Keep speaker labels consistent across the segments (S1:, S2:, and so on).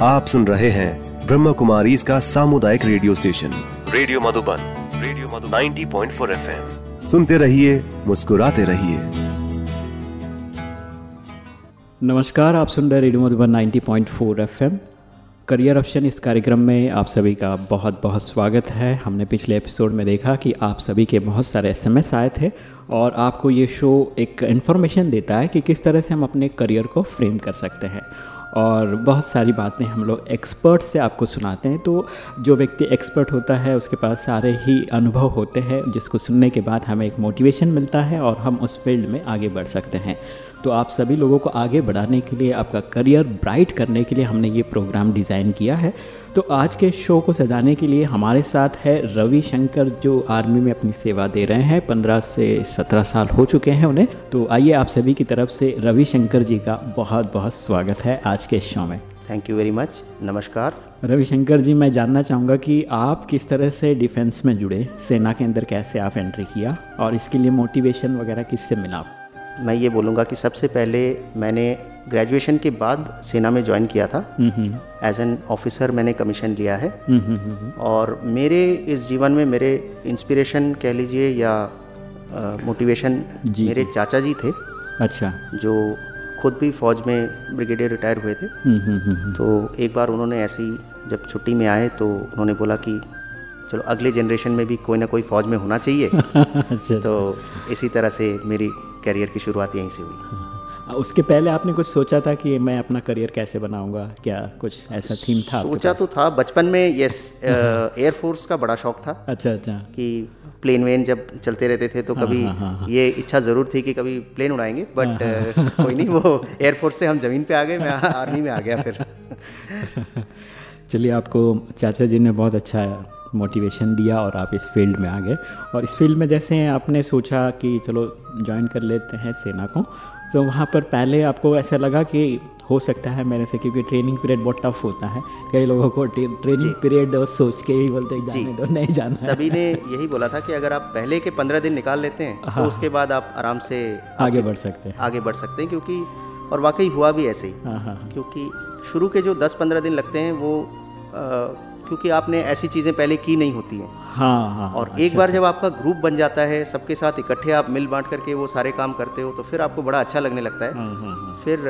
S1: आप सुन रहे हैं ब्रह्म कुमारी इसका सामुदायिक radio station. Radio Madhuban radio Madhuban. 90.4 FM. सुनते रहिए, मुस्कुराते रहिए।
S2: नमस्कार, आप सुन रहे radio Madhuban 90.4 FM. Career option इस कार्यक्रम में आप सभी का बहुत बहुत स्वागत है। हमने पिछले एपिसोड में देखा कि आप सभी के बहुत सारे एसएमएस आए थे और आपको ये शो एक इन्फॉर्मेशन देता है कि किस तरह से हम अपने करियर को फ्रेम कर सकते हैं। और बहुत सारी बातें हम लोग एक्सपर्ट से आपको सुनाते हैं। तो जो व्यक्ति एक्सपर्ट होता है, उसके पास सारे ही अनुभव होते हैं, जिसको सुनने के बाद हमें एक मोटिवेशन मिलता है और हम उस फ़ील्ड में आगे बढ़ सकते हैं। तो आप सभी लोगों को आगे बढ़ाने के लिए, आपका करियर ब्राइट करने के लिए हमने ये प्रोग्राम डिज़ाइन किया है। तो आज के शो को सजाने के लिए हमारे साथ है रवि शंकर जो आर्मी में अपनी सेवा दे रहे हैं। पंद्रह से सत्रह साल हो चुके हैं उन्हें। तो आइए आप सभी की तरफ़ से रवि शंकर जी का बहुत बहुत स्वागत है आज के शो में।
S3: थैंक यू वेरी मच नमस्कार।
S2: रविशंकर जी मैं जानना चाहूँगा कि आप किस तरह से डिफेंस में जुड़े? सेना के अंदर कैसे आप एंट्री किया? और इसके लिए मोटिवेशन वगैरह किससे मिला?
S3: मैं ये बोलूँगा कि सबसे पहले मैंने ग्रेजुएशन के बाद सेना में ज्वाइन किया था। एज एन ऑफिसर मैंने कमीशन लिया है। और मेरे इस जीवन में मेरे इंस्पिरेशन कह लीजिए या मोटिवेशन मेरे चाचा जी थे।
S2: अच्छा।
S3: जो खुद भी फौज में ब्रिगेडियर रिटायर हुए थे। तो एक बार उन्होंने ऐसे ही जब छुट्टी में आए तो उन्होंने बोला कि चलो अगले जनरेशन में भी कोई ना कोई फौज में होना चाहिए। अच्छा। तो इसी तरह से मेरी करियर की शुरुआत यहीं से हुई।
S2: उसके पहले आपने कुछ सोचा था कि मैं अपना करियर कैसे बनाऊँगा? क्या कुछ ऐसा थीम था
S3: सोचा तो था बचपन में यस एयरफोर्स का बड़ा शौक था।
S2: अच्छा अच्छा।
S3: कि प्लेन वेन जब चलते रहते थे तो हाँ, कभी हाँ, हाँ, हाँ, ये इच्छा ज़रूर थी कि कभी प्लेन उड़ाएँगे बट हाँ, हाँ, कोई नहीं वो एयरफोर्स से हम ज़मीन पे आ गए मैं आर्मी में आ गया फिर।
S2: चलिए आपको चाचा जी ने बहुत अच्छा मोटिवेशन दिया और आप इस फ़ील्ड में आ गए। और इस फ़ील्ड में जैसे आपने सोचा कि चलो ज्वाइन कर लेते हैं सेना को तो वहाँ पर पहले आपको ऐसा लगा कि हो सकता है मेरे से क्योंकि ट्रेनिंग पीरियड बहुत टफ होता है। कई लोगों को ट्रेनिंग पीरियड सोच के ही बोलते हैं जाने दो नहीं जाना
S3: सभी ने यही बोला था कि अगर आप पहले के पंद्रह दिन निकाल लेते हैं तो हाँ, तो उसके बाद आप आराम से
S2: आगे बढ़ सकते हैं।
S3: आगे बढ़ सकते हैं क्योंकि और वाकई हुआ भी ऐसे ही। हाँ, हाँ, हाँ। क्योंकि शुरू के जो दस पंद्रह दिन लगते हैं वो क्योंकि आपने ऐसी चीज़ें पहले की नहीं होती हैं।
S2: हाँ हाँ
S3: और अच्छा। एक बार जब आपका ग्रुप बन जाता है सबके साथ इकट्ठे आप मिल बांट करके वो सारे काम करते हो तो फिर आपको बड़ा अच्छा लगने लगता है। हाँ, हाँ, हाँ। फिर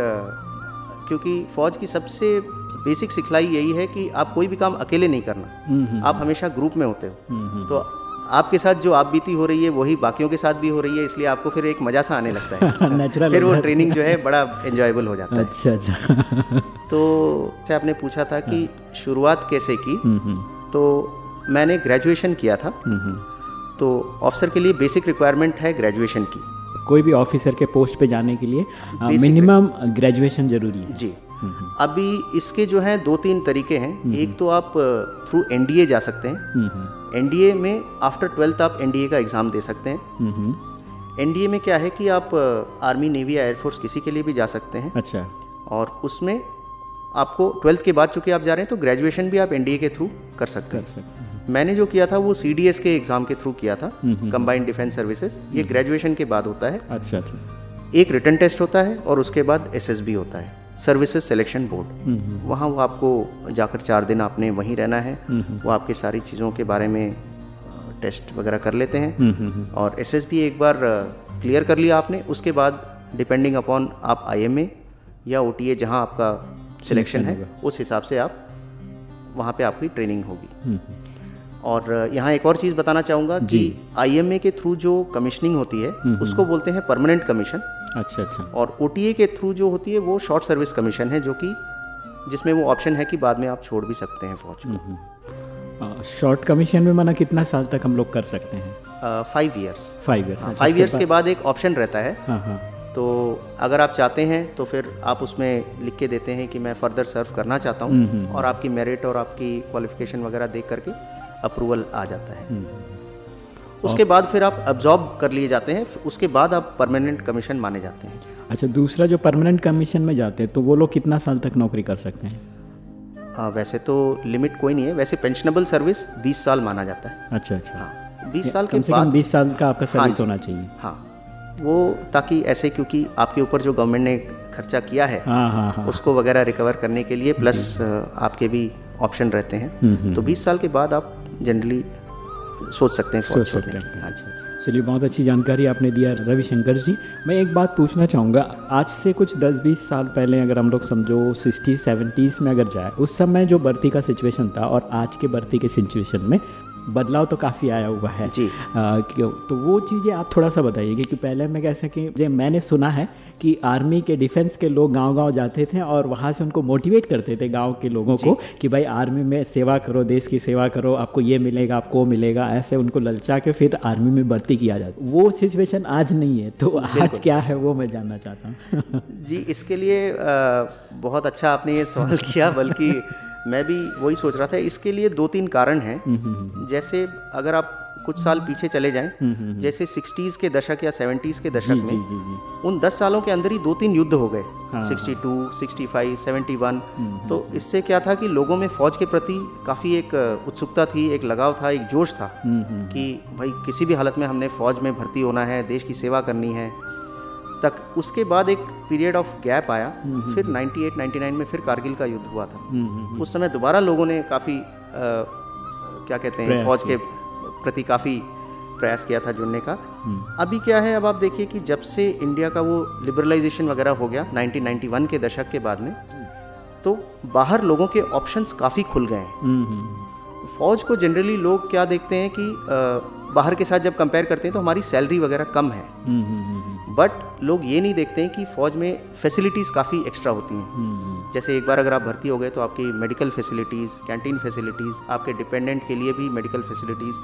S3: क्योंकि फौज की सबसे बेसिक सिखलाई यही है कि आप कोई भी काम अकेले नहीं करना। हम्म, हम्म, आप हम्म। हमेशा ग्रुप में होते हो। तो आपके साथ जो आप बीती हो रही है वही बाकियों के साथ भी हो रही है इसलिए आपको फिर एक मज़ा सा आने लगता है। नेचुरल फिर वो ट्रेनिंग जो है बड़ा एंजॉयबल हो जाता है।
S2: अच्छा अच्छा।
S3: तो आपने पूछा था कि शुरुआत कैसे की? तो मैंने ग्रेजुएशन किया था। तो ऑफिसर के लिए बेसिक रिक्वायरमेंट है ग्रेजुएशन की।
S2: कोई भी ऑफिसर के पोस्ट पे जाने के लिए मिनिमम ग्रेजुएशन ज़रूरी है।
S3: जी। अभी इसके जो है दो तीन तरीके हैं। एक तो आप थ्रू एनडीए जा सकते हैं। एनडीए में आफ्टर ट्वेल्थ आप एनडीए का एग्ज़ाम दे सकते हैं। एनडीए में क्या है कि आप आर्मी नेवी या एयरफोर्स किसी के लिए भी जा सकते हैं।
S2: अच्छा।
S3: और उसमें आपको ट्वेल्थ के बाद चूँकि आप जा रहे हैं तो ग्रेजुएशन भी आप एनडीए के थ्रू कर सकते हैं। मैंने जो किया था वो सीडीएस के एग्ज़ाम के थ्रू किया था कंबाइंड डिफेंस सर्विसेज़ ये ग्रेजुएशन के बाद होता है।
S2: अच्छा अच्छा।
S3: एक रिटर्न टेस्ट होता है और उसके बाद एसएसबी होता है। सर्विसेज़ सिलेक्शन बोर्ड वहाँ वो आपको जाकर चार दिन आपने वहीं रहना है। वो आपके सारी चीज़ों के बारे में टेस्ट वगैरह कर लेते हैं। और SSB एक बार क्लियर कर लिया आपने। उसके बाद डिपेंडिंग अपॉन आप IMA या ओ टी जहाँ आपका सिलेक्शन है उस हिसाब से आप वहाँ पे आपकी ट्रेनिंग होगी। और यहाँ एक और चीज़ बताना चाहूँगा कि आईएमए के थ्रू जो कमीशनिंग होती है उसको बोलते हैं परमानेंट कमीशन
S2: अच्छा अच्छा।
S3: और ओटीए के थ्रू जो होती है वो शॉर्ट सर्विस कमीशन है जो कि जिसमें वो ऑप्शन है कि बाद में आप छोड़ भी सकते हैं फौज
S2: को। शॉर्ट कमीशन में माना कितना साल तक हम लोग कर सकते हैं?
S3: Five years
S2: five years
S3: five years के बाद एक ऑप्शन रहता है। हाँ हाँ। तो अगर आप चाहते हैं तो फिर आप उसमें लिख के देते हैं कि मैं फर्दर सर्व करना चाहता हूँ और आपकी मेरिट और आपकी क्वालिफिकेशन वगैरह देख करके अप्रूवल आ जाता है। उसके बाद फिर आप अब्जॉर्ब कर लिए जाते हैं उसके बाद आप परमानेंट कमीशन माने जाते हैं।
S2: अच्छा दूसरा जो परमानेंट कमीशन में जाते हैं तो वो लोग कितना साल तक नौकरी कर सकते हैं?
S3: आ, वैसे तो लिमिट कोई नहीं है। वैसे पेंशनेबल सर्विस 20 साल माना जाता है।
S2: अच्छा अच्छा।
S3: हाँ बीस साल
S2: के बाद बीस साल का आपका सर्विस हाँ होना चाहिए।
S3: हाँ। वो ताकि ऐसे क्योंकि आपके ऊपर जो गवर्नमेंट ने खर्चा किया है
S2: हाँ हाँ हाँ।
S3: उसको वगैरह रिकवर करने के लिए प्लस आपके भी ऑप्शन रहते
S2: हम्म,
S3: हैं तो 20 साल के बाद आप जनरली सोच सकते हैं
S2: सोच सकते हैं।
S3: हाँ
S2: चलिए बहुत अच्छी जानकारी आपने दिया रविशंकर जी। मैं एक बात पूछना चाहूँगा आज से कुछ 10-20 साल पहले अगर हम लोग समझो 60 70s में अगर जाए उस समय जो भर्ती का सिचुएशन था और आज के भर्ती के सिचुएशन में बदलाव तो काफ़ी आया हुआ है।
S3: जी।
S2: आ, तो वो चीज़ें आप थोड़ा सा बताइए क्योंकि पहले मैं कह सकें मैंने सुना है कि आर्मी के डिफेंस के लोग गांव-गांव जाते थे और वहाँ से उनको मोटिवेट करते थे गाँव के लोगों को कि भाई आर्मी में सेवा करो देश की सेवा करो आपको ये मिलेगा आपको वो मिलेगा ऐसे उनको ललचा के फिर आर्मी में भर्ती किया जाता वो सिचुएशन आज नहीं है तो आज क्या है वो मैं जानना चाहता हूँ।
S3: जी इसके लिए अ, बहुत अच्छा आपने ये सवाल किया बल्कि मैं भी वही सोच रहा था इसके लिए दो तीन कारण हैं। जैसे अगर आप कुछ साल पीछे चले जाएँ जैसे 60s के दशक या 70s के दशक
S2: जी
S3: में
S2: जी जी
S3: उन 10 सालों के अंदर ही दो तीन युद्ध हो गए 62, 65, 71 तो इससे क्या था कि लोगों में फौज के प्रति काफ़ी एक उत्सुकता थी एक लगाव था एक जोश था कि भाई किसी भी हालत में हमने फौज में भर्ती होना है देश की सेवा करनी है। तक। उसके बाद एक पीरियड ऑफ़ गैप आया। फिर 98 99 में फिर कारगिल का युद्ध हुआ था। उस समय दोबारा लोगों ने काफ़ी क्या कहते हैं फौज के प्रति काफ़ी प्रयास किया था जुड़ने का। अभी क्या है अब आप देखिए कि जब से इंडिया का वो लिबरलाइजेशन वगैरह हो गया 1991 के दशक के बाद में तो बाहर लोगों के ऑप्शंस काफ़ी खुल गए हैं।
S2: हम्म, हम्म,
S3: फौज को जनरली लोग क्या देखते हैं कि अ, बाहर के साथ जब कंपेयर करते हैं तो हमारी सैलरी वगैरह कम है।
S2: हम्म, हम्म, हम्म,
S3: बट लोग ये नहीं देखते हैं कि फौज में फैसिलिटीज़ काफ़ी एक्स्ट्रा होती हैं।
S2: हम्म,
S3: जैसे एक बार अगर आप भर्ती हो गए तो आपकी मेडिकल फैसिलिटीज़ कैंटीन फैसिलिटीज़ आपके डिपेंडेंट के लिए भी मेडिकल फैसिलिटीज़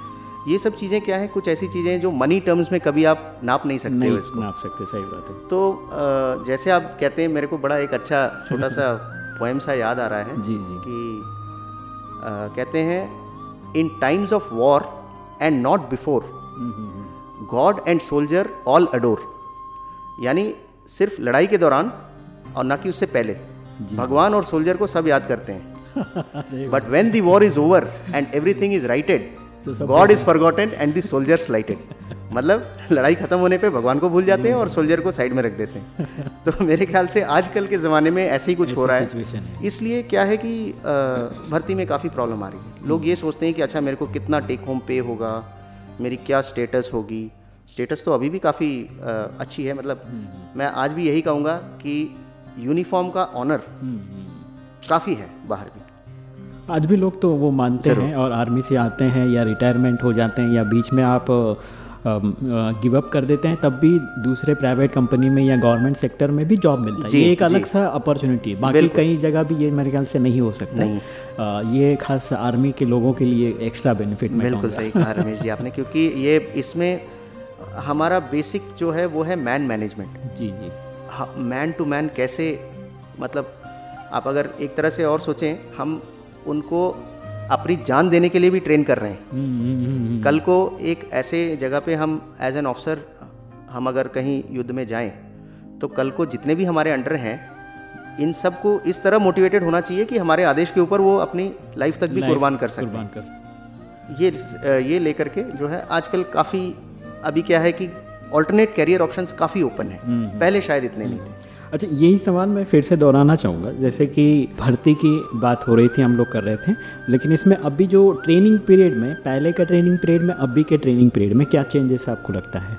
S3: ये सब चीज़ें क्या हैं? कुछ ऐसी चीज़ें जो मनी टर्म्स में कभी आप नाप नहीं सकते हो
S2: नहीं
S3: इसको।
S2: नाप सकते सही बात है।
S3: तो जैसे आप कहते हैं मेरे को बड़ा एक अच्छा छोटा सा पोएम सा याद आ रहा है
S2: जी जी।
S3: कि अ, कहते हैं in times of war and not before God and soldier all adore यानी सिर्फ़ लड़ाई के दौरान और ना कि उससे पहले। भगवान और सोल्जर को सब याद करते हैं। But when the war is over and everything
S2: is righted
S3: God is forgotten and the soldier slighted मतलब लड़ाई खत्म होने पे भगवान को भूल जाते हैं और सोल्जर को साइड में रख देते हैं। तो मेरे ख्याल से आजकल के ज़माने में ऐसे ही कुछ हो रहा
S2: situation
S3: है। इसलिए क्या है कि भर्ती में काफ़ी प्रॉब्लम आ रही है। लोग ये सोचते हैं कि अच्छा मेरे को कितना टेक होम पे होगा मेरी क्या स्टेटस होगी। स्टेटस तो अभी भी काफ़ी अच्छी है मतलब मैं आज भी यही कहूँगा कि यूनिफॉर्म का ऑनर काफ़ी है बाहर भी।
S2: आज भी लोग तो वो मानते हैं और आर्मी से आते हैं या रिटायरमेंट हो जाते हैं या बीच में आप गिव अप कर देते हैं तब भी दूसरे प्राइवेट कंपनी में या गवर्नमेंट सेक्टर में भी जॉब मिलता है। ये एक अलग सा अपॉर्चुनिटी है। बाकी कई जगह भी ये मेरे ख्याल से नहीं हो सकता।
S3: नहीं।
S2: अ, ये खास आर्मी के लोगों के लिए एक्स्ट्रा बेनिफिट
S3: बिल्कुल सही कहा रमेश जी आपने क्योंकि ये इसमें हमारा बेसिक जो है वो है मैन मैनेजमेंट
S2: जी जी.
S3: मैन टू मैन कैसे मतलब आप अगर एक तरह से और सोचें हम उनको अपनी जान देने के लिए भी ट्रेन कर रहे हैं.
S2: हम्म, हम्म, हम्म।
S3: कल को एक ऐसे जगह पे हम एज एन ऑफिसर हम अगर कहीं युद्ध में जाएँ तो कल को जितने भी हमारे अंडर हैं इन सबको इस तरह मोटिवेटेड होना चाहिए कि हमारे आदेश के ऊपर वो अपनी लाइफ तक भी कुर्बान कर सकते हैं ये ये लेकर के जो है आजकल काफ़ी अभी क्या है कि ऑल्टरनेट कैरियर ऑप्शंस काफ़ी ओपन है। पहले शायद इतने नहीं थे।
S2: अच्छा यही सवाल मैं फिर से दोहराना चाहूँगा। जैसे कि भर्ती की बात हो रही थी हम लोग कर रहे थे लेकिन इसमें अभी जो ट्रेनिंग पीरियड में पहले का ट्रेनिंग पीरियड में अभी के ट्रेनिंग पीरियड में क्या चेंजेस आपको लगता है?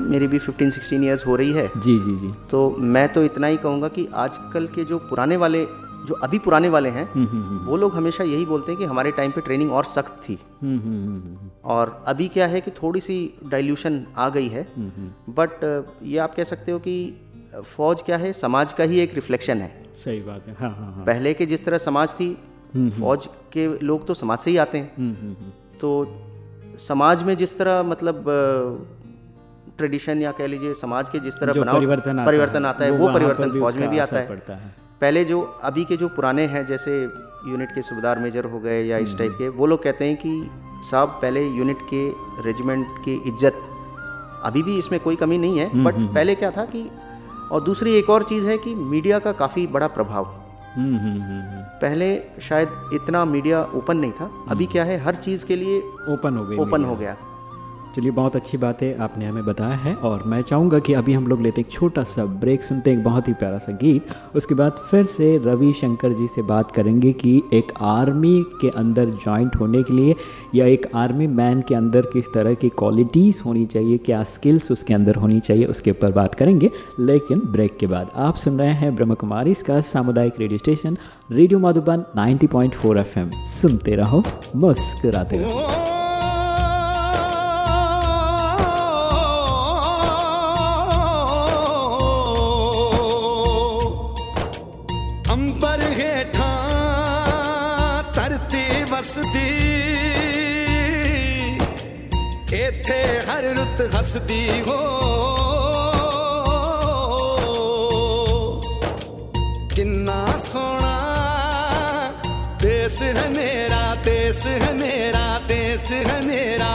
S3: मेरी भी 15 16 इयर्स हो रही है।
S2: जी जी जी।
S3: तो मैं तो इतना ही कहूँगा कि आजकल के जो पुराने वाले जो अभी पुराने वाले हैं
S2: हम्म, हम्म, हम्म,
S3: वो लोग हमेशा यही बोलते हैं कि हमारे टाइम पे ट्रेनिंग और सख्त थी। और अभी क्या है कि थोड़ी सी डाइल्यूशन आ गई है। बट ये आप कह सकते हो कि फौज क्या है समाज का ही एक रिफ्लेक्शन है।
S2: सही बात है। हाँ हाँ हाँ।
S3: पहले के जिस तरह समाज थी फौज के लोग तो समाज से ही आते हैं। तो समाज में जिस तरह मतलब ट्रेडिशन या कह लीजिए समाज के जिस तरह
S2: परिवर्तन आता
S3: परिवर्तन आता है वो
S2: वहाँ
S3: परिवर्तन फौज में भी आता है। पहले जो अभी के जो पुराने हैं जैसे यूनिट के सूबेदार मेजर हो गए या इस टाइप के वो लोग कहते हैं कि साहब पहले यूनिट के रेजिमेंट की इज़्ज़त अभी भी इसमें कोई कमी नहीं है बट पहले क्या था कि और दूसरी एक और चीज़ है कि मीडिया का काफ़ी बड़ा प्रभाव।
S2: हम्म, हम्म, हम्म, हम्म,
S3: पहले शायद इतना मीडिया ओपन नहीं था अभी क्या है हर चीज़ के लिए
S2: ओपन हो गया
S3: ओपन हो गया।
S2: चलिए, बहुत अच्छी बात है आपने हमें बताया है और मैं चाहूँगा कि अभी हम लोग लेते एक छोटा सा ब्रेक सुनते हैं एक बहुत ही प्यारा सा गीत। उसके बाद फिर से रवि शंकर जी से बात करेंगे कि एक आर्मी के अंदर ज्वाइंट होने के लिए या एक आर्मी मैन के अंदर किस तरह की क्वालिटीज़ होनी चाहिए, क्या स्किल्स उसके अंदर होनी चाहिए, उसके ऊपर बात करेंगे। लेकिन ब्रेक के बाद आप सुन रहे हैं ब्रह्म कुमारी इसका सामुदायिक radio station radio Madhuban 90.4 FM सुनते रहो, मुस्कुराते रहो।
S4: ਵਸਦੀ ਇਥੇ ਹਰ ਰੁੱਤ ਹੱਸਦੀ ਹੋ ਕਿੰਨਾ ਸੋਹਣਾ ਦੇਸ ਹੈ ਮੇਰਾ ਦੇਸ ਹੈ ਮੇਰਾ ਦੇਸ ਹੈ ਮੇਰਾ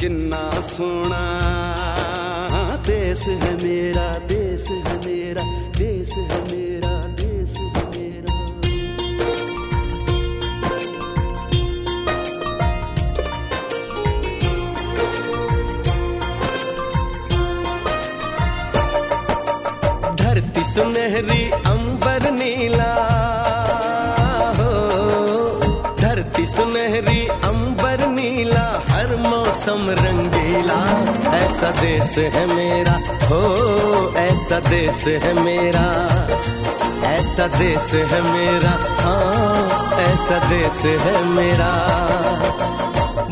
S4: ਕਿੰਨਾ ਸੋਹਣਾ ਦੇਸ ਹੈ ਮੇਰਾ सुनहरी अंबर नीला। हो, धरती सुनहरी अंबर नीला। हर मौसम रंगीला। ऐसा देश है मेरा। हो, ऐसा देश है मेरा। ऐसा देश है मेरा। हाँ ऐसा देश है मेरा।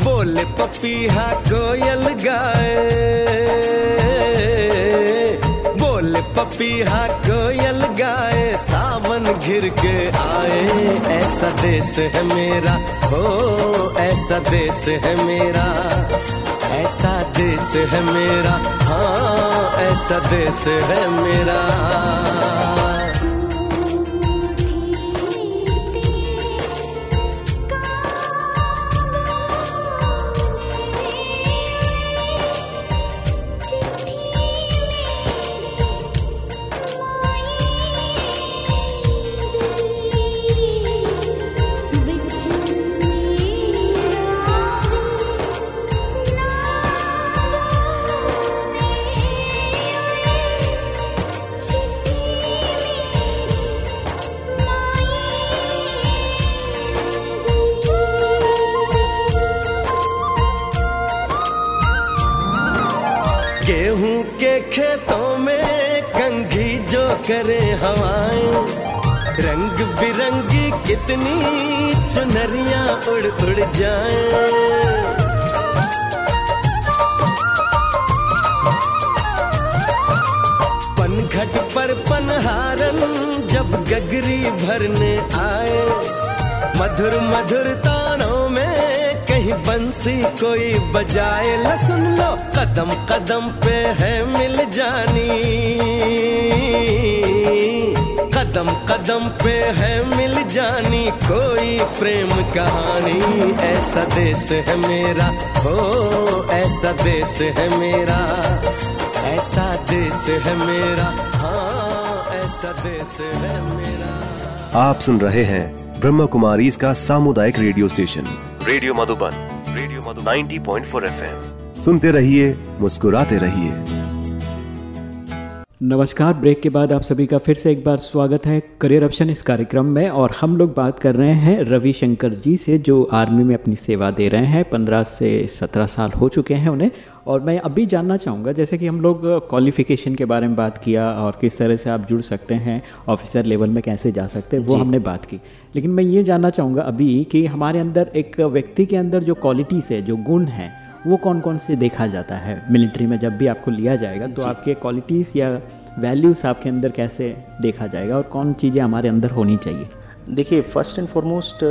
S4: बोले पपीहा कोयल गाए। पपीहा कोयल गाए, सावन घिर के आए। ऐसा देश है मेरा, हो, ऐसा देश है मेरा। ऐसा देश है मेरा हाँ ऐसा देश है मेरा। करे हवाएँ। रंग बिरंगी कितनी चुनरिया उड़ उड़ जाए। पनघट पर पनहारन जब गगरी भरने आए। मधुर मधुर तानों में कहीं बंसी कोई बजाए। ल सुन लो कदम कदम पे है मिल जानी। कदम कदम पे है मिल जानी कोई प्रेम कहानी। ऐसा देश है मेरा हो ऐसा देश है मेरा। ऐसा देश है मेरा हाँ ऐसा देश है मेरा।
S1: आप सुन रहे हैं ब्रह्म कुमारी इसका सामुदायिक radio station. Radio Madhuban radio Madhu 90.4 FM. सुनते रहिए मुस्कुराते रहिए।
S2: नमस्कार ब्रेक के बाद आप सभी का फिर से एक बार स्वागत है करियर ऑप्शन इस कार्यक्रम में और हम लोग बात कर रहे हैं रवि शंकर जी से जो आर्मी में अपनी सेवा दे रहे हैं। पंद्रह से सत्रह साल हो चुके हैं उन्हें और मैं अभी जानना चाहूँगा जैसे कि हम लोग क्वालिफिकेशन के बारे में बात किया और किस तरह से आप जुड़ सकते हैं ऑफिसर लेवल में कैसे जा सकते हैं वो हमने बात की। लेकिन मैं ये जानना चाहूँगा अभी कि हमारे अंदर एक व्यक्ति के अंदर जो क्वालिटीज़ है जो गुण हैं वो कौन कौन से देखा जाता है मिलिट्री में जब भी आपको लिया जाएगा तो आपके क्वालिटीज़ या वैल्यूज़ आपके अंदर कैसे देखा जाएगा और कौन चीज़ें हमारे अंदर होनी चाहिए?
S3: देखिए फ़र्स्ट एंड फॉरमोस्ट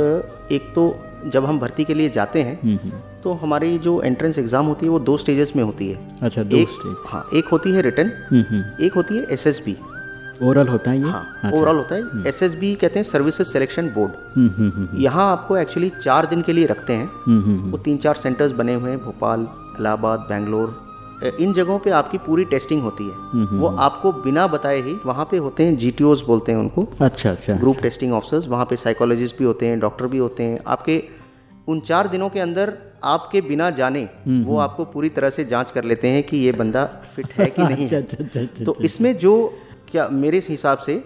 S3: एक तो जब हम भर्ती के लिए जाते हैं हम्म, हम्म। तो हमारी जो एंट्रेंस एग्ज़ाम होती है वो दो स्टेजेस में होती है।
S2: अच्छा दो
S3: एक,
S2: स्टेज
S3: हाँ एक होती है रिटर्न हम्म, एक होती है एस
S2: ओवरऑल होता है ये?
S3: हाँ अच्छा। ओवरऑल होता है। एस एस बी कहते हैं सर्विसेज़ सिलेक्शन बोर्ड यहाँ आपको एक्चुअली चार दिन के लिए रखते हैं। हम्म, हम्म, हम्म। वो तीन चार सेंटर्स बने हुए हैं भोपाल इलाहाबाद बैंगलोर। इन जगहों पे आपकी पूरी टेस्टिंग होती है। वो आपको बिना बताए ही वहाँ पे होते हैं जी बोलते हैं उनको।
S2: अच्छा अच्छा
S3: ग्रुप टेस्टिंग ऑफिसर्स वहाँ पे साइकोलॉजिस्ट भी होते हैं डॉक्टर भी होते हैं। आपके उन चार दिनों के अंदर आपके बिना जाने वो आपको पूरी तरह से जाँच कर लेते हैं कि ये बंदा फिट है कि नहीं
S2: अच्छा अच्छा अच्छा अच्छा
S3: तो इसमें जो क्या मेरे हिसाब से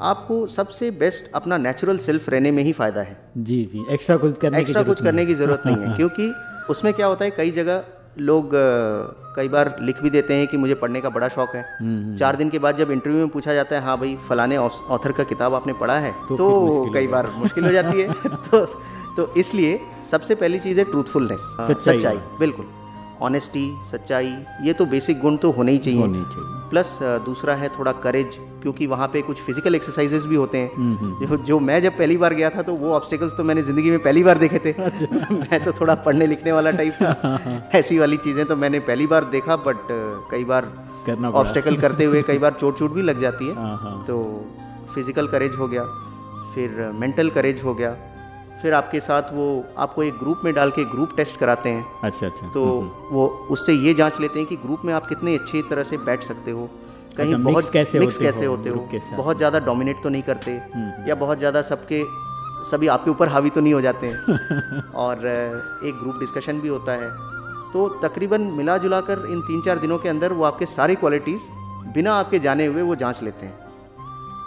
S3: आपको सबसे बेस्ट अपना नेचुरल सेल्फ रहने में ही फ़ायदा है।
S2: जी जी। एक्स्ट्रा कुछ करने
S3: एक्स्ट्रा कुछ करने की ज़रूरत नहीं है क्योंकि उसमें क्या होता है कई जगह लोग कई बार लिख भी देते हैं कि मुझे पढ़ने का बड़ा शौक है। चार दिन के बाद जब इंटरव्यू में पूछा जाता है हाँ भाई फलाने ऑथर का किताब आपने पढ़ा है?
S2: तो
S3: तो, कई बार मुश्किल हो जाती है। तो तो इसलिए सबसे पहली चीज़ है ट्रूथफुलनेस
S2: सच्चाई।
S3: सच्चाई बिल्कुल। ऑनेस्टी सच्चाई ये तो बेसिक गुण तो होने ही चाहिए।
S2: होनी चाहिए।
S3: प्लस दूसरा है थोड़ा करेज क्योंकि वहाँ पे कुछ फ़िज़िकल एक्सरसाइजेज भी होते हैं। जो जो मैं जब पहली बार गया था तो वो ऑब्स्टिकल्स तो मैंने ज़िंदगी में पहली बार देखे थे। मैं तो थोड़ा पढ़ने लिखने वाला टाइप था। ऐसी वाली चीज़ें तो मैंने पहली बार देखा बट कई बार
S2: करना
S3: ऑब्स्टिकल करते हुए कई बार चोट चोट भी लग जाती है।
S2: हाँ हाँ।
S3: तो फ़िज़िकल करेज हो गया फिर मेंटल करेज हो गया फिर आपके साथ वो आपको एक ग्रुप में डाल के ग्रुप टेस्ट कराते हैं।
S2: अच्छा अच्छा।
S3: तो वो उससे ये जाँच लेते हैं कि ग्रुप में आप कितने अच्छी तरह से बैठ सकते हो। कहीं
S2: अच्छा,
S3: बहुत
S2: mix कैसे
S3: मिक्स
S2: होते
S3: कैसे
S2: हो?
S3: होते हो? बहुत ज़्यादा डोमिनेट तो नहीं करते या बहुत ज़्यादा सबके सभी आपके ऊपर हावी तो नहीं हो जाते हैं। और एक ग्रुप डिस्कशन भी होता है। तो तकरीबन मिला जुला कर इन तीन चार दिनों के अंदर वो आपके सारी क्वालिटीज़ बिना आपके जाने हुए वो जाँच लेते हैं।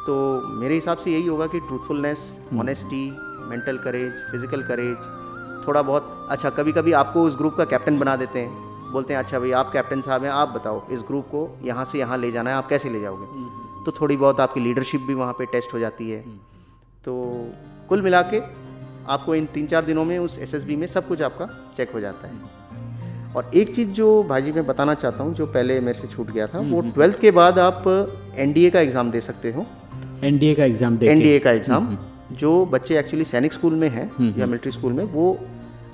S3: तो मेरे हिसाब से यही होगा कि truthfulness honesty mental courage physical courage थोड़ा बहुत अच्छा कभी कभी आपको उस ग्रुप का कैप्टन बना देते हैं। बोलते हैं अच्छा भाई आप कैप्टन साहब हैं आप बताओ इस ग्रुप को यहाँ से यहाँ ले जाना है आप कैसे ले जाओगे? तो थोड़ी बहुत आपकी लीडरशिप भी वहाँ पे टेस्ट हो जाती है। तो कुल मिला के आपको इन तीन चार दिनों में उस एसएसबी में सब कुछ आपका चेक हो जाता है। और एक चीज़ जो भाजी मैं बताना चाहता हूँ जो पहले मेरे से छूट गया था वो ट्वेल्थ के बाद आप एनडीए का एग्ज़ाम दे सकते हो।
S2: एनडीए का एग्ज़ाम दे
S3: एनडीए का एग्ज़ाम जो बच्चे एक्चुअली सैनिक स्कूल में हैं या मिलिट्री स्कूल में वो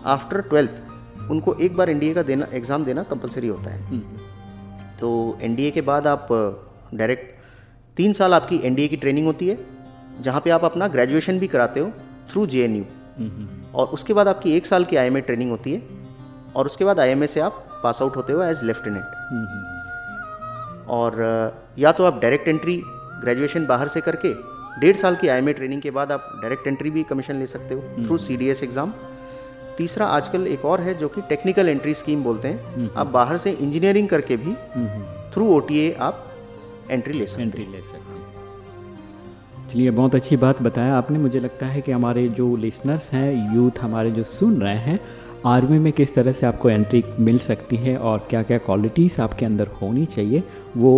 S3: आफ्टर ट्वेल्थ उनको एक बार एनडीए का देना एग्ज़ाम देना कंपलसरी होता है। तो एनडीए के बाद आप डायरेक्ट तीन साल आपकी एनडीए की ट्रेनिंग होती है जहाँ पे आप अपना ग्रेजुएशन भी कराते हो थ्रू जेएनयू और उसके बाद आपकी एक साल की आईएमए ट्रेनिंग होती है और उसके बाद आईएमए से आप पास आउट होते हो एज लेफ्टिनेंट और या तो आप डायरेक्ट एंट्री ग्रेजुएशन बाहर से करके डेढ़ साल की आई ट्रेनिंग के बाद आप डायरेक्ट एंट्री भी कमीशन ले सकते हो थ्रू सीडीएस एग्ज़ाम तीसरा आजकल एक और है जो कि टेक्निकल एंट्री स्कीम बोलते हैं। आप बाहर से इंजीनियरिंग करके भी थ्रू ओटीए आप एंट्री ले सकते
S2: एंट्री ले सकते हैं। चलिए बहुत अच्छी बात बताया आपने। मुझे लगता है कि हमारे जो लिसनर्स हैं यूथ हमारे जो सुन रहे हैं आर्मी में किस तरह से आपको एंट्री मिल सकती है और क्या क्या क्वालिटीज़ आपके अंदर होनी चाहिए वो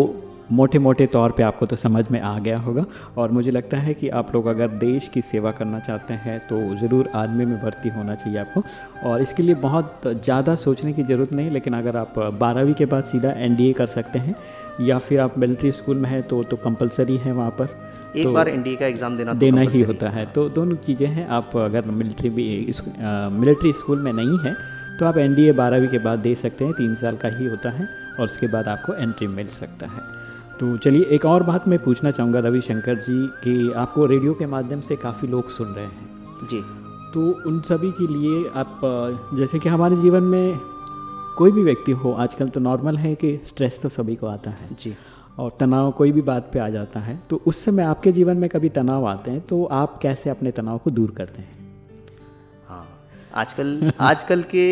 S2: मोटे मोटे तौर पे आपको तो समझ में आ गया होगा। और मुझे लगता है कि आप लोग अगर देश की सेवा करना चाहते हैं तो ज़रूर आर्मी में भर्ती होना चाहिए आपको। और इसके लिए बहुत ज़्यादा सोचने की ज़रूरत नहीं लेकिन अगर आप बारहवीं के बाद सीधा एनडीए कर सकते हैं या फिर आप मिलिट्री स्कूल में हैं तो तो कंपलसरी है वहाँ पर।
S3: एक
S2: तो
S3: बार एनडीए का एग्ज़ाम देना
S2: देना तो
S3: ही।
S2: होता है। तो दोनों चीज़ें हैं। आप अगर मिलिट्री भी मिलिट्री स्कूल में नहीं है तो आप एनडीए बारहवीं के बाद दे सकते हैं। तीन साल का ही होता है और उसके बाद आपको एंट्री मिल सकता है। तो चलिए एक और बात मैं पूछना चाहूँगा रविशंकर जी कि आपको रेडियो के माध्यम से काफ़ी लोग सुन रहे हैं।
S3: जी।
S2: तो उन सभी के लिए आप जैसे कि हमारे जीवन में कोई भी व्यक्ति हो आजकल तो नॉर्मल है कि स्ट्रेस तो सभी को आता है।
S3: जी।
S2: और तनाव कोई भी बात पे आ जाता है तो उस समय आपके जीवन में कभी तनाव आते हैं तो आप कैसे अपने तनाव को दूर करते हैं?
S3: हाँ आजकल आजकल के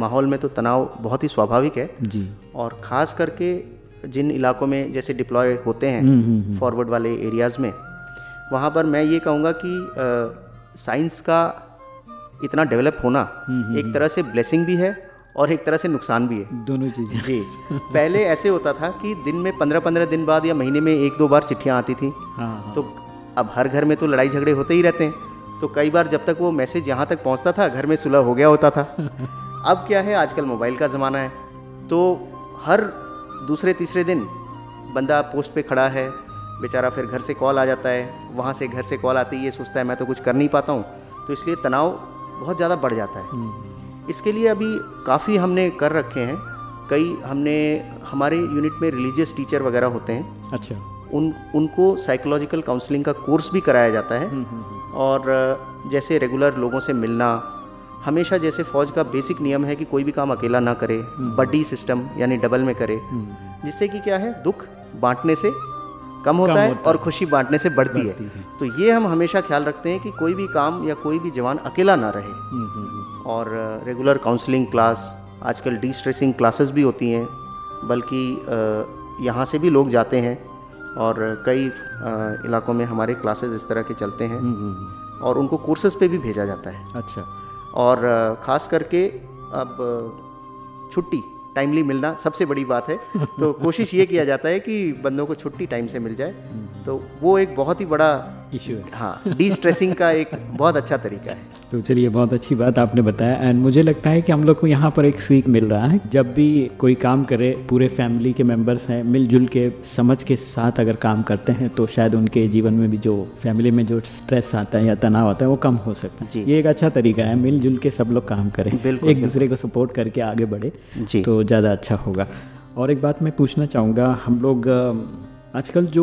S3: माहौल में तो तनाव बहुत ही स्वाभाविक है।
S2: जी।
S3: और ख़ास करके जिन इलाकों में जैसे डिप्लॉय होते
S2: हम्म,
S3: हैं फॉरवर्ड वाले एरियाज़ में वहाँ पर मैं ये कहूँगा कि साइंस का इतना डेवलप होना एक तरह से ब्लेसिंग भी है और एक तरह से नुकसान भी है।
S2: दोनों चीज़ें।
S3: जी। पहले ऐसे होता था कि दिन में पंद्रह पंद्रह दिन बाद या महीने में एक दो बार चिट्ठियाँ आती थी।
S2: हाँ हाँ।
S3: तो अब हर घर में तो लड़ाई झगड़े होते ही रहते हैं। तो कई बार जब तक वो मैसेज यहाँ तक पहुँचता था घर में सुलह हो गया होता था। अब क्या है आजकल मोबाइल का ज़माना है। तो हर दूसरे तीसरे दिन बंदा पोस्ट पे खड़ा है बेचारा फिर घर से कॉल आ जाता है वहाँ से घर से कॉल आती है ये सोचता है मैं तो कुछ कर नहीं पाता हूँ। तो इसलिए तनाव बहुत ज़्यादा बढ़ जाता है। इसके लिए अभी काफ़ी हमने कर रखे हैं। कई हमने हमारे यूनिट में रिलीजियस टीचर वगैरह होते हैं।
S2: अच्छा।
S3: उन उनको साइकोलॉजिकल काउंसलिंग का कोर्स भी कराया जाता है। और जैसे रेगुलर लोगों से मिलना हमेशा जैसे फौज का बेसिक नियम है कि कोई भी काम अकेला ना करे बड्डी सिस्टम यानी डबल में करे। जिससे कि क्या है दुख बांटने से कम होता
S2: कम
S3: है
S2: होता
S3: और खुशी बांटने से बढ़ती है।
S2: बढ़ती है।
S3: तो ये हम हमेशा ख्याल रखते हैं कि कोई भी काम या कोई भी जवान अकेला ना रहे। और रेगुलर काउंसलिंग क्लास आजकल डी स्ट्रेसिंग क्लासेस भी होती हैं बल्कि यहाँ से भी लोग जाते हैं और कई इलाकों में हमारे क्लासेस इस तरह के चलते हैं और उनको कोर्सेज पे भी भेजा जाता है।
S2: अच्छा।
S3: और खास करके अब छुट्टी टाइमली मिलना सबसे बड़ी बात है। तो कोशिश ये किया जाता है कि बंदों को छुट्टी टाइम से मिल जाए। तो वो एक बहुत ही बड़ा
S2: इशू है।
S3: हाँ डी स्ट्रेसिंग का एक बहुत अच्छा तरीका है।
S2: तो चलिए बहुत अच्छी बात आपने बताया। एंड मुझे लगता है कि हम लोग को यहाँ पर एक सीख मिल रहा है। जब भी कोई काम करे पूरे फैमिली के मेंबर्स हैं मिलजुल के समझ के साथ अगर काम करते हैं तो शायद उनके जीवन में भी जो फैमिली में जो स्ट्रेस आता है या तनाव आता है वो कम हो सकता है। ये एक अच्छा तरीका है मिलजुल के सब लोग काम करें। एक दूसरे को सपोर्ट करके आगे बढ़े तो ज़्यादा अच्छा होगा। और एक बात मैं पूछना चाहूँगा हम लोग आजकल जो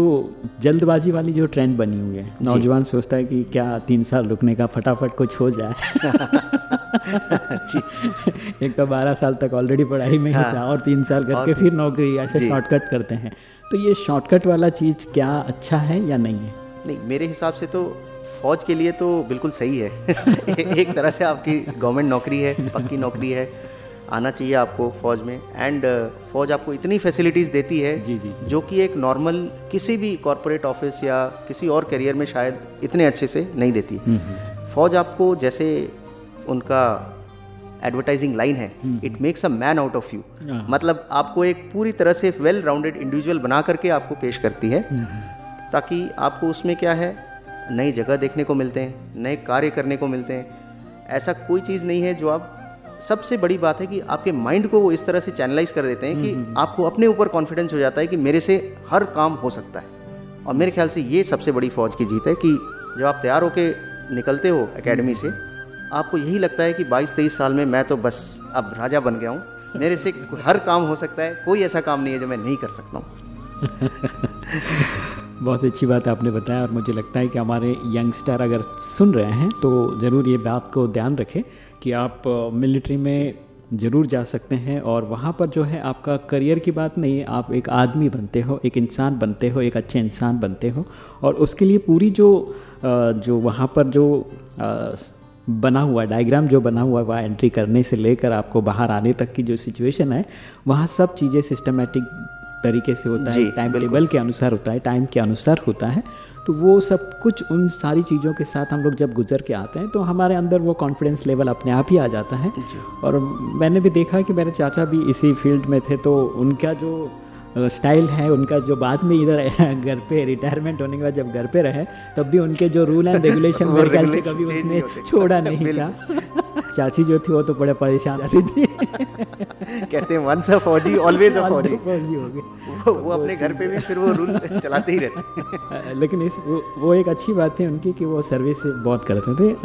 S2: जल्दबाजी वाली जो ट्रेंड बनी हुई है नौजवान सोचता है कि क्या तीन साल रुकने का फटाफट कुछ हो जाए।
S3: जी।
S2: एक तो बारह साल तक ऑलरेडी पढ़ाई में ही था और तीन साल करके फिर नौकरी ऐसे शॉर्टकट करते हैं। तो ये शॉर्टकट वाला चीज़ क्या अच्छा है या नहीं है?
S3: नहीं मेरे हिसाब से तो फौज के लिए तो बिल्कुल सही है। एक तरह से आपकी गवर्नमेंट नौकरी है पक्की नौकरी है। आना चाहिए आपको फौज में। एंड फौज आपको इतनी फैसिलिटीज़ देती है
S2: जी, जी।
S3: जो कि एक नॉर्मल किसी भी कॉरपोरेट ऑफ़िस या किसी और करियर में शायद इतने अच्छे से नहीं देती। फौज आपको जैसे उनका एडवर्टाइजिंग लाइन है it makes a man out of
S2: you.
S3: मतलब आपको एक पूरी तरह से वेल राउंडेड इंडिविजुअल बना करके आपको पेश करती है। ताकि आपको उसमें क्या है नई जगह देखने को मिलते हैं नए कार्य करने को मिलते हैं। ऐसा कोई चीज़ नहीं है जो आप सबसे बड़ी बात है कि आपके माइंड को वो इस तरह से चैनलाइज कर देते हैं कि आपको अपने ऊपर कॉन्फिडेंस हो जाता है कि मेरे से हर काम हो सकता है। और मेरे ख्याल से ये सबसे बड़ी फौज की जीत है कि जब आप तैयार होकर निकलते हो एकेडमी से आपको यही लगता है कि 22-23 साल में मैं तो बस अब राजा बन गया हूँ। मेरे से हर काम हो सकता है कोई ऐसा काम नहीं है जो मैं नहीं कर सकता हूँ।
S2: बहुत अच्छी बात आपने बताया और मुझे लगता है कि हमारे यंगस्टर अगर सुन रहे हैं तो ज़रूर ये बात को ध्यान रखें कि आप मिलिट्री में ज़रूर जा सकते हैं और वहाँ पर जो है आपका करियर की बात नहीं है आप एक आदमी बनते हो, एक इंसान बनते हो, एक अच्छे इंसान बनते हो और उसके लिए पूरी जो जो वहाँ पर जो बना हुआ डायग्राम, जो बना हुआ है वहाँ एंट्री करने से लेकर आपको बाहर आने तक की जो सिचुएशन है, वहाँ सब चीज़ें सिस्टमेटिक तरीके से होता है टाइम। टेबल के अनुसार होता है टाइम के अनुसार होता है। तो वो सब कुछ उन सारी चीज़ों के साथ हम लोग जब गुजर के आते हैं तो हमारे अंदर वो कॉन्फिडेंस लेवल अपने आप ही आ जाता है। और मैंने भी देखा कि मेरे चाचा भी इसी फ़ील्ड में थे तो उनका जो स्टाइल है उनका जो बाद में इधर घर पे रिटायरमेंट होने के बाद जब घर पे रहे तब भी उनके जो रूल एंड रेगुलेशन मेरे ख्याल से कभी उसने छोड़ा नहीं था। चाची जो थी वो तो बड़े परेशान जाती थी।
S3: कहते हैं वंस अ फौजी ऑलवेज अ फौजी
S2: फौजी हो गए
S3: वो, वो अपने घर पे भी फिर वो रूल चलाते ही रहते
S2: लेकिन इस वो, वो एक अच्छी बात है उनकी कि वो सर्विस बहुत करते थे।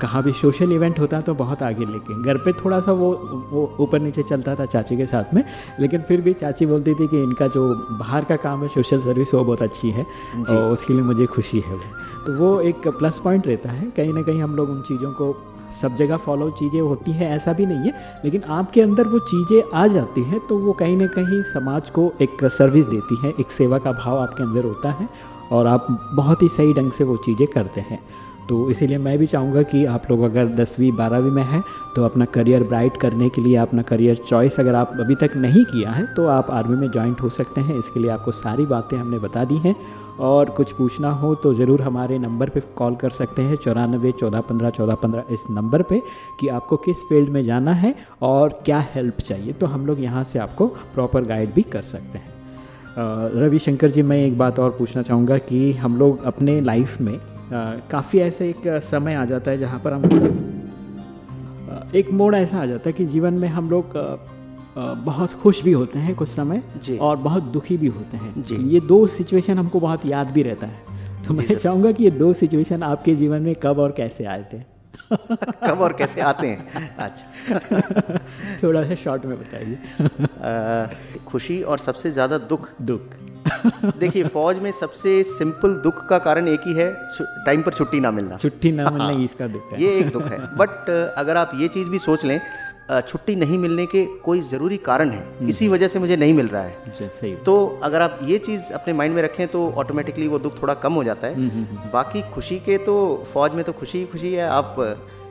S2: कहाँ भी सोशल इवेंट होता तो बहुत आगे लेके। घर पे थोड़ा सा वो वो ऊपर नीचे चलता था चाची के साथ में लेकिन फिर भी चाची बोलती थी कि इनका जो बाहर का काम है सोशल सर्विस वो बहुत अच्छी है और उसके लिए मुझे खुशी है वो। तो वो एक प्लस पॉइंट रहता है। कहीं ना कहीं हम लोग उन चीज़ों को सब जगह फॉलो चीज़ें होती हैं, ऐसा भी नहीं है, लेकिन आपके अंदर वो चीज़ें आ जाती हैं तो वो कहीं ना कहीं समाज को एक सर्विस देती है, एक सेवा का भाव आपके अंदर होता है, और आप बहुत ही सही ढंग से वो चीज़ें करते हैं। तो इसीलिए मैं भी चाहूँगा कि आप लोग अगर दसवीं, बारहवीं में हैं तो अपना करियर ब्राइट करने के लिए, अपना करियर चॉइस अगर आप अभी तक नहीं किया है तो आप आर्मी में ज्वाइंट हो सकते हैं। इसके लिए आपको सारी बातें हमने बता दी हैं। और कुछ पूछना हो तो ज़रूर हमारे नंबर पे कॉल कर सकते हैं चौरानबे चौदह, पंद्रह चौदह, पंद्रह इस नंबर पे कि आपको किस फ़ील्ड में जाना है और क्या हेल्प चाहिए। तो हम लोग यहाँ से आपको प्रॉपर गाइड भी कर सकते हैं। रविशंकर जी, मैं एक बात और पूछना चाहूँगा कि हम लोग अपने लाइफ में काफ़ी ऐसे एक समय आ जाता है जहाँ पर हम एक मोड़ ऐसा आ जाता है कि जीवन में हम लोग बहुत खुश भी होते हैं कुछ समय और बहुत दुखी भी होते हैं। तो ये दो सिचुएशन हमको बहुत याद भी रहता है। तो मैं चाहूँगा कि ये दो सिचुएशन आपके जीवन में कब और कैसे आए थे?
S3: कब और कैसे आते हैं? अच्छा।
S2: थोड़ा सा शॉर्ट में बताइए।
S3: खुशी और सबसे ज़्यादा दुख?
S2: दुख।
S3: देखिए फौज में सबसे सिंपल दुख का कारण एक ही है टाइम पर छुट्टी ना मिलना।
S2: छुट्टी ना मिलना ही इसका दुख है।
S3: ये एक दुख है। बट अगर आप ये चीज़ भी सोच लें छुट्टी नहीं मिलने के कोई ज़रूरी कारण है इसी वजह से मुझे नहीं मिल रहा है।
S2: सही
S3: तो अगर आप ये चीज़ अपने माइंड में रखें तो ऑटोमेटिकली वो दुख थोड़ा कम हो जाता है। बाकी खुशी के तो फौज में तो खुशी ही खुशी है। आप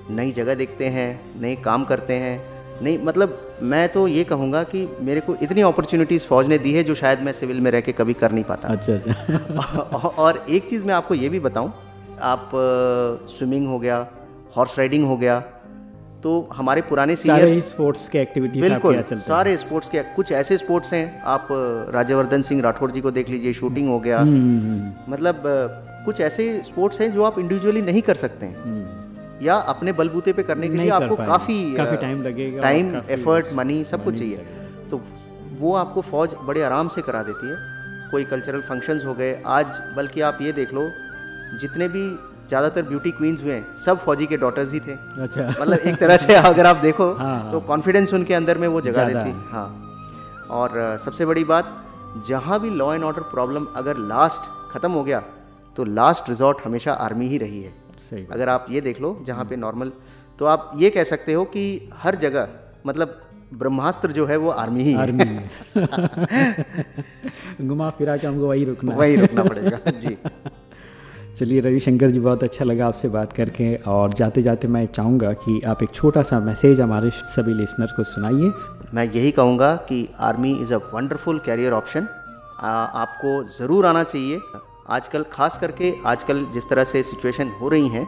S3: नई जगह देखते हैं नए काम करते हैं नहीं मतलब मैं तो ये कहूँगा कि मेरे को इतनी अपॉर्चुनिटीज़ फौज ने दी है जो शायद मैं सिविल में रह के कभी कर नहीं पाता।
S2: अच्छा अच्छा।
S3: और एक चीज़ मैं आपको ये भी बताऊँ आप स्विमिंग हो गया हॉर्स राइडिंग हो गया तो हमारे पुराने
S2: सारे
S3: सीनियर
S2: स्पोर्ट्स के एक्टिविटीज़
S3: बिल्कुल सारे स्पोर्ट्स के कुछ ऐसे स्पोर्ट्स हैं आप राज्यवर्धन सिंह राठौर जी को देख लीजिए शूटिंग हो गया।
S2: हम्म,
S3: मतलब कुछ ऐसे स्पोर्ट्स हैं जो आप इंडिविजुअली नहीं कर सकते हैं।
S2: हम्म,
S3: या अपने बलबूते पे करने के लिए आपको काफ़ी
S2: काफ़ी time लगेगा
S3: टाइम एफर्ट मनी सब कुछ चाहिए। तो वो आपको फौज बड़े आराम से करा देती है। कोई कल्चरल फ़ंक्शंस हो गए। आज बल्कि आप ये देख लो जितने भी ज़्यादातर ब्यूटी क्वींस हुए हैं सब फौजी के डॉटर्स ही थे।
S2: अच्छा।
S3: मतलब एक तरह से अगर आप देखो
S2: हाँ,
S3: तो कॉन्फिडेंस उनके अंदर में वो जगा देती
S2: है।
S3: हाँ। और सबसे बड़ी बात जहाँ भी लॉ एंड ऑर्डर प्रॉब्लम अगर लास्ट ख़त्म हो गया तो लास्ट रिजॉर्ट हमेशा आर्मी ही रही है।
S2: सही
S3: अगर आप ये देख लो जहाँ पे नॉर्मल तो आप ये कह सकते हो कि हर जगह मतलब ब्रह्मास्त्र जो है वो आर्मी ही
S2: आर्मी में घुमा फिरा के हमको वही रुकना
S3: वही रुकना पड़ेगा जी।
S2: चलिए रविशंकर जी बहुत अच्छा लगा आपसे बात करके और जाते जाते मैं चाहूँगा कि आप एक छोटा सा मैसेज हमारे सभी लिसनर को सुनाइए।
S3: मैं यही कहूँगा कि army is a wonderful career option आपको ज़रूर आना चाहिए। आजकल खास करके आजकल जिस तरह से सिचुएशन हो रही हैं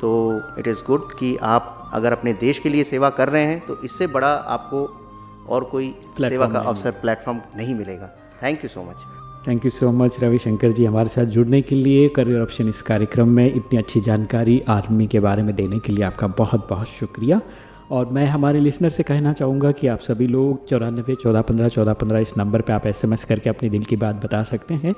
S3: तो इट इज़ गुड कि आप अगर अपने देश के लिए सेवा कर रहे हैं तो इससे बड़ा आपको और कोई सेवा का अवसर प्लेटफॉर्म नहीं मिलेगा। Thank you so much
S2: thank you so much Ravishankar ji हमारे साथ जुड़ने के लिए करियर ऑप्शन इस कार्यक्रम में इतनी अच्छी जानकारी आर्मी के बारे में देने के लिए आपका बहुत बहुत शुक्रिया। और मैं हमारे लिसनर से कहना चाहूँगा कि आप सभी लोग चौरानबे चौदह पंद्रह चौदह पंद्रह इस नंबर पर आप एसएमएस करके अपने दिल की बात बता सकते हैं।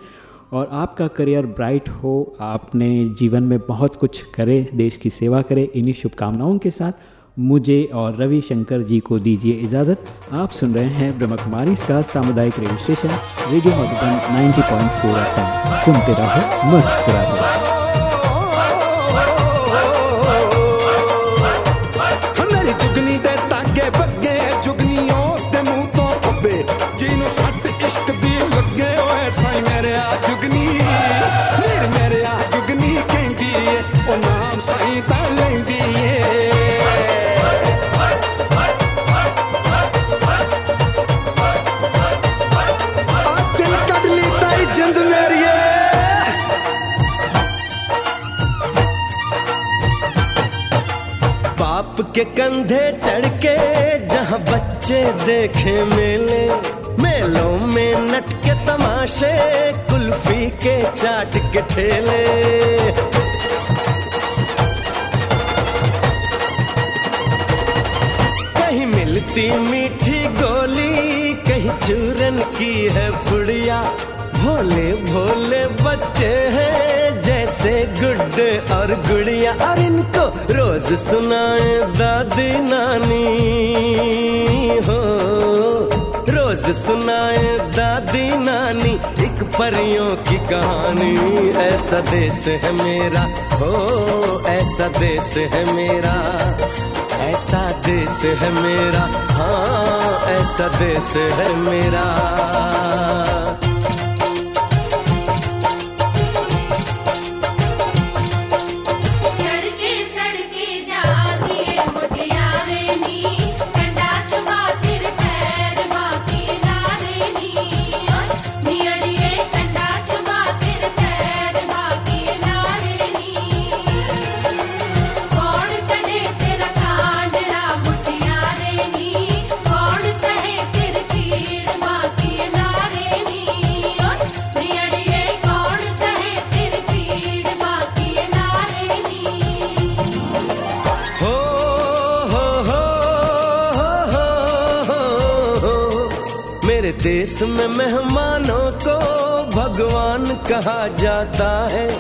S2: और आपका करियर ब्राइट हो, आपने जीवन में बहुत कुछ करे, देश की सेवा करे, इन्हीं शुभकामनाओं के साथ मुझे और रवि शंकर जी को दीजिए इजाज़त। आप सुन रहे हैं ब्रह्म कुमारी सामुदायिक radio station, radio Madhuban 90.4 FM. सुनते रहो, मुस्कुराते रहो।
S4: कंधे चढ़ के जहाँ बच्चे देखे मेले, मेलों में नट के तमाशे, कुल्फी के चाट के ठेले। कहीं मिलती मीठी गोली, कहीं चूरन की है पुड़िया भोले भोले बच्चे हैं। जैसे गुड्डे और गुड़िया, और इनको रोज सुनाए दादी नानी। हो, रोज सुनाए दादी नानी, एक परियों की कहानी। ऐसा देश है मेरा, हो, ऐसा देश है मेरा। ऐसा देश है मेरा हाँ ऐसा देश है मेरा। मेरे देश में मेहमानों को भगवान कहा जाता है,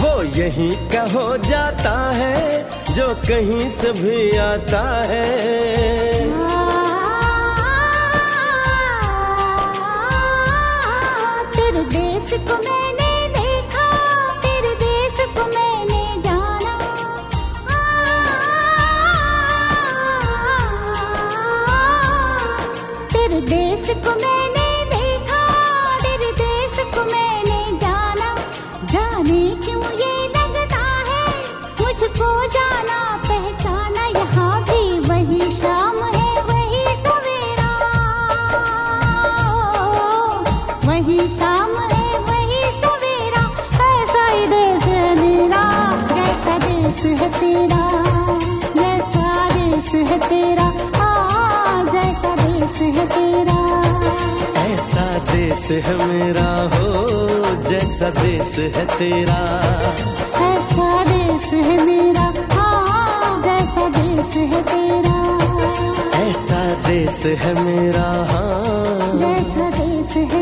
S4: वो यही कहो जाता है, जो कहीं से भी आता है।
S5: है
S4: मेरा हो जैसा देश है तेरा।
S5: ऐसा देश है मेरा हाँ, जैसा देश है तेरा।
S4: ऐसा देश है मेरा हाँ। जैसा देश है